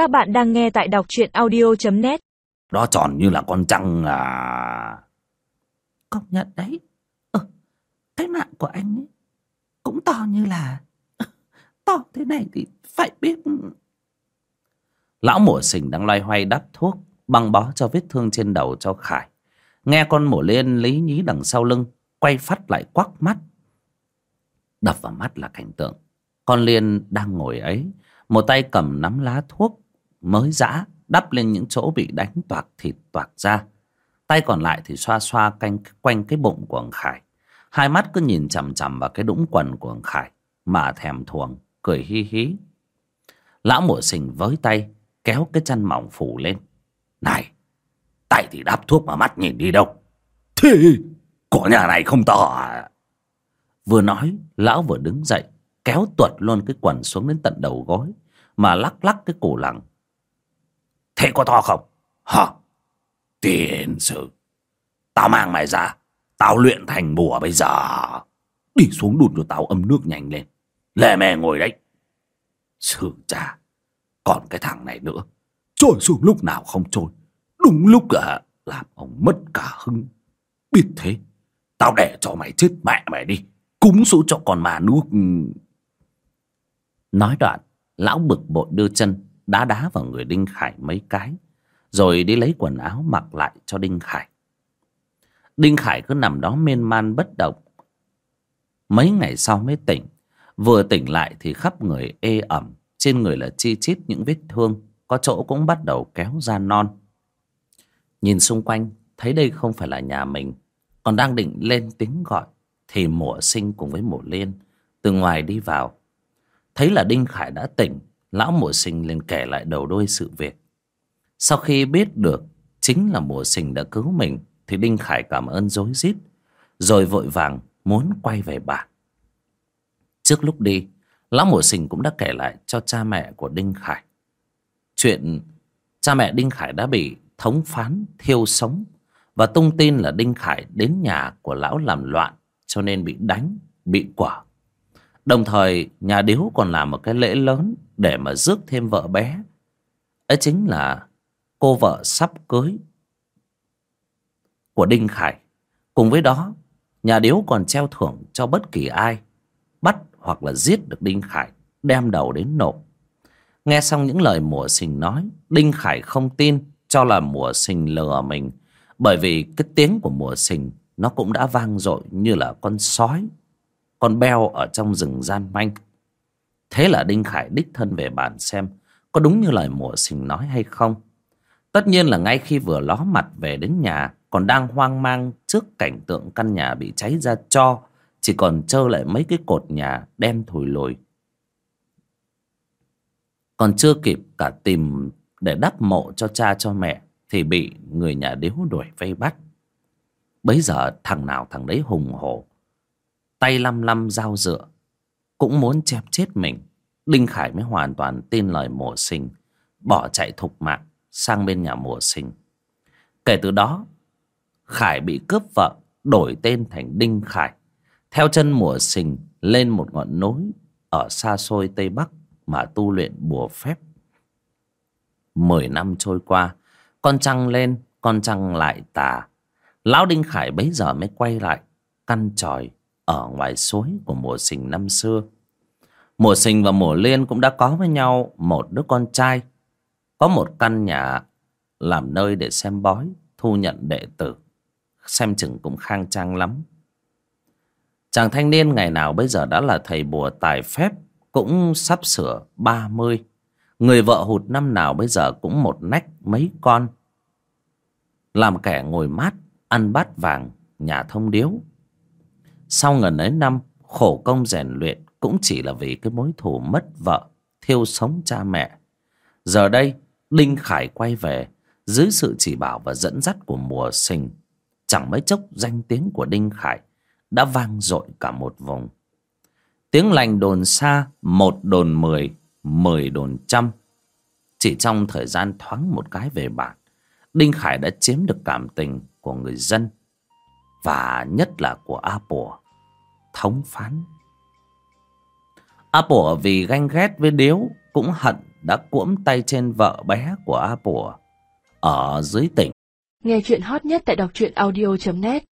Các bạn đang nghe tại đọc truyện audio.net Đó tròn như là con trăng à. Công nhận đấy. Ừ, Cái mạng của anh ấy Cũng to như là To thế này thì phải biết. Lão mổ sình đang loay hoay đắp thuốc Băng bó cho vết thương trên đầu cho Khải. Nghe con mổ liên lý nhí đằng sau lưng Quay phát lại quắc mắt. Đập vào mắt là cảnh tượng. Con liên đang ngồi ấy Một tay cầm nắm lá thuốc Mới giã, Đắp lên những chỗ bị đánh toạc thịt toạc ra Tay còn lại thì xoa xoa canh, quanh cái bụng của ông Khải. Hai mắt cứ nhìn chằm chằm vào cái đũng quần của ông Khải, Mà thèm thuồng, Cười hi hí. Lão mùa sình với tay, Kéo cái chăn mỏng phủ lên. Này, Tay thì đắp thuốc mà mắt nhìn đi đâu? Thì Của nhà này không to à? Vừa nói, Lão vừa đứng dậy, Kéo tuột luôn cái quần xuống đến tận đầu gối, Mà lắc lắc cái cổ lẳng Thế có to không? Hả? Tiền sự Tao mang mày ra. Tao luyện thành bùa bây giờ. Đi xuống đùn cho tao âm nước nhanh lên. Lè mè ngồi đấy. Sự cha. Còn cái thằng này nữa. Trôi xuống lúc nào không trôi. Đúng lúc à, làm ông mất cả hưng Biết thế Tao để cho mày chết mẹ mày đi. Cúng số cho con mà nước Nói đoạn Lão bực bội đưa chân. Đá đá vào người Đinh Khải mấy cái, Rồi đi lấy quần áo mặc lại cho Đinh Khải. Đinh Khải cứ nằm đó miên man bất động. Mấy ngày sau mới tỉnh, Vừa tỉnh lại thì khắp người ê ẩm, Trên người là chi chít những vết thương, Có chỗ cũng bắt đầu kéo ra non. Nhìn xung quanh, Thấy đây không phải là nhà mình, Còn đang định lên tiếng gọi, Thì mùa sinh cùng với mùa liên, Từ ngoài đi vào. Thấy là Đinh Khải đã tỉnh Lão mùa sinh lên kể lại đầu đuôi sự việc. Sau khi biết được Chính là mùa sinh đã cứu mình Thì Đinh Khải cảm ơn dối rít Rồi vội vàng muốn quay về bản Trước lúc đi Lão mùa sinh cũng đã kể lại cho cha mẹ của Đinh Khải. Chuyện cha mẹ Đinh Khải đã bị thống phán thiêu sống Và tung tin là Đinh Khải đến nhà của lão làm loạn Cho nên bị đánh, bị quả. Đồng thời, nhà điếu còn làm một cái lễ lớn Để mà rước thêm vợ bé. Ấy chính là cô vợ sắp cưới Của Đinh Khải. Cùng với đó, Nhà điếu còn treo thưởng cho bất kỳ ai, Bắt hoặc là giết được Đinh Khải, Đem đầu đến nộp. Nghe xong những lời mùa sinh nói, Đinh Khải không tin Cho là mùa sinh lừa mình, Bởi vì cái tiếng của mùa sinh Nó cũng đã vang dội như là con sói. Con beo ở trong rừng gian manh. Thế là Đinh Khải đích thân về bàn xem, Có đúng như lời mùa sình nói hay không? Tất nhiên là ngay khi vừa ló mặt về đến nhà, Còn đang hoang mang trước cảnh tượng căn nhà bị cháy ra cho, Chỉ còn trơ lại mấy cái cột nhà đen thùi lùi. Còn chưa kịp cả tìm để đắp mộ cho cha cho mẹ, Thì bị người nhà điếu đuổi vây bắt. Bấy giờ thằng nào thằng đấy hùng hổ Tay lăm lăm dao dựa. Cũng muốn chém chết mình. Đinh Khải mới hoàn toàn tin lời mùa sinh. Bỏ chạy thục mạng sang bên nhà mùa sinh. Kể từ đó, Khải bị cướp vợ, Đổi tên thành Đinh Khải. Theo chân mùa sinh Lên một ngọn núi Ở xa xôi Tây Bắc Mà tu luyện bùa phép. Mười năm trôi qua, Con trăng lên, Con trăng lại tà. Lão Đinh Khải bấy giờ mới quay lại, Căn tròi ở ngoài suối của mùa sinh năm xưa. Mùa sinh và mùa liên cũng đã có với nhau. Một đứa con trai, Có một căn nhà Làm nơi để xem bói, Thu nhận đệ tử. Xem chừng cũng khang trang lắm. Chàng thanh niên ngày nào bây giờ đã là thầy bùa tài phép, Cũng sắp sửa ba mươi. Người vợ hụt năm nào bây giờ cũng một nách mấy con. Làm kẻ ngồi mát, Ăn bát vàng, Nhà thông điếu. Sau ngần ấy năm, Khổ công rèn luyện Cũng chỉ là vì cái mối thù mất vợ, Thiêu sống cha mẹ. Giờ đây, Đinh Khải quay về Dưới sự chỉ bảo và dẫn dắt của mùa sinh. Chẳng mấy chốc danh tiếng của Đinh Khải Đã vang dội cả một vùng. Tiếng lành đồn xa, Một đồn mười Mười đồn trăm. Chỉ trong thời gian thoáng một cái về bản, Đinh Khải đã chiếm được cảm tình của người dân. Và nhất là của A Pùa Thống phán. A Pùa vì ganh ghét với Điếu Cũng hận đã cuỗm tay trên vợ bé của A Pùa ở dưới tỉnh. Nghe chuyện hot nhất tại đọc truyện audio.net